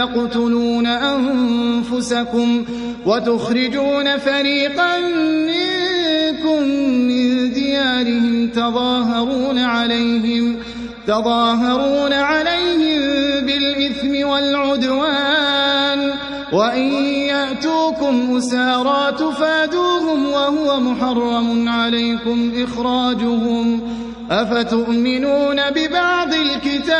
تقتلون أنفسكم وتخرجون فريقا منكم من ديارهم تظاهرون عليهم تظاهرون عليهم بالإثم والعدوان وإن يأتوكم أسارى تفادوهم وهو محرم عليكم إخراجهم أفتؤمنون ببعض الكتاب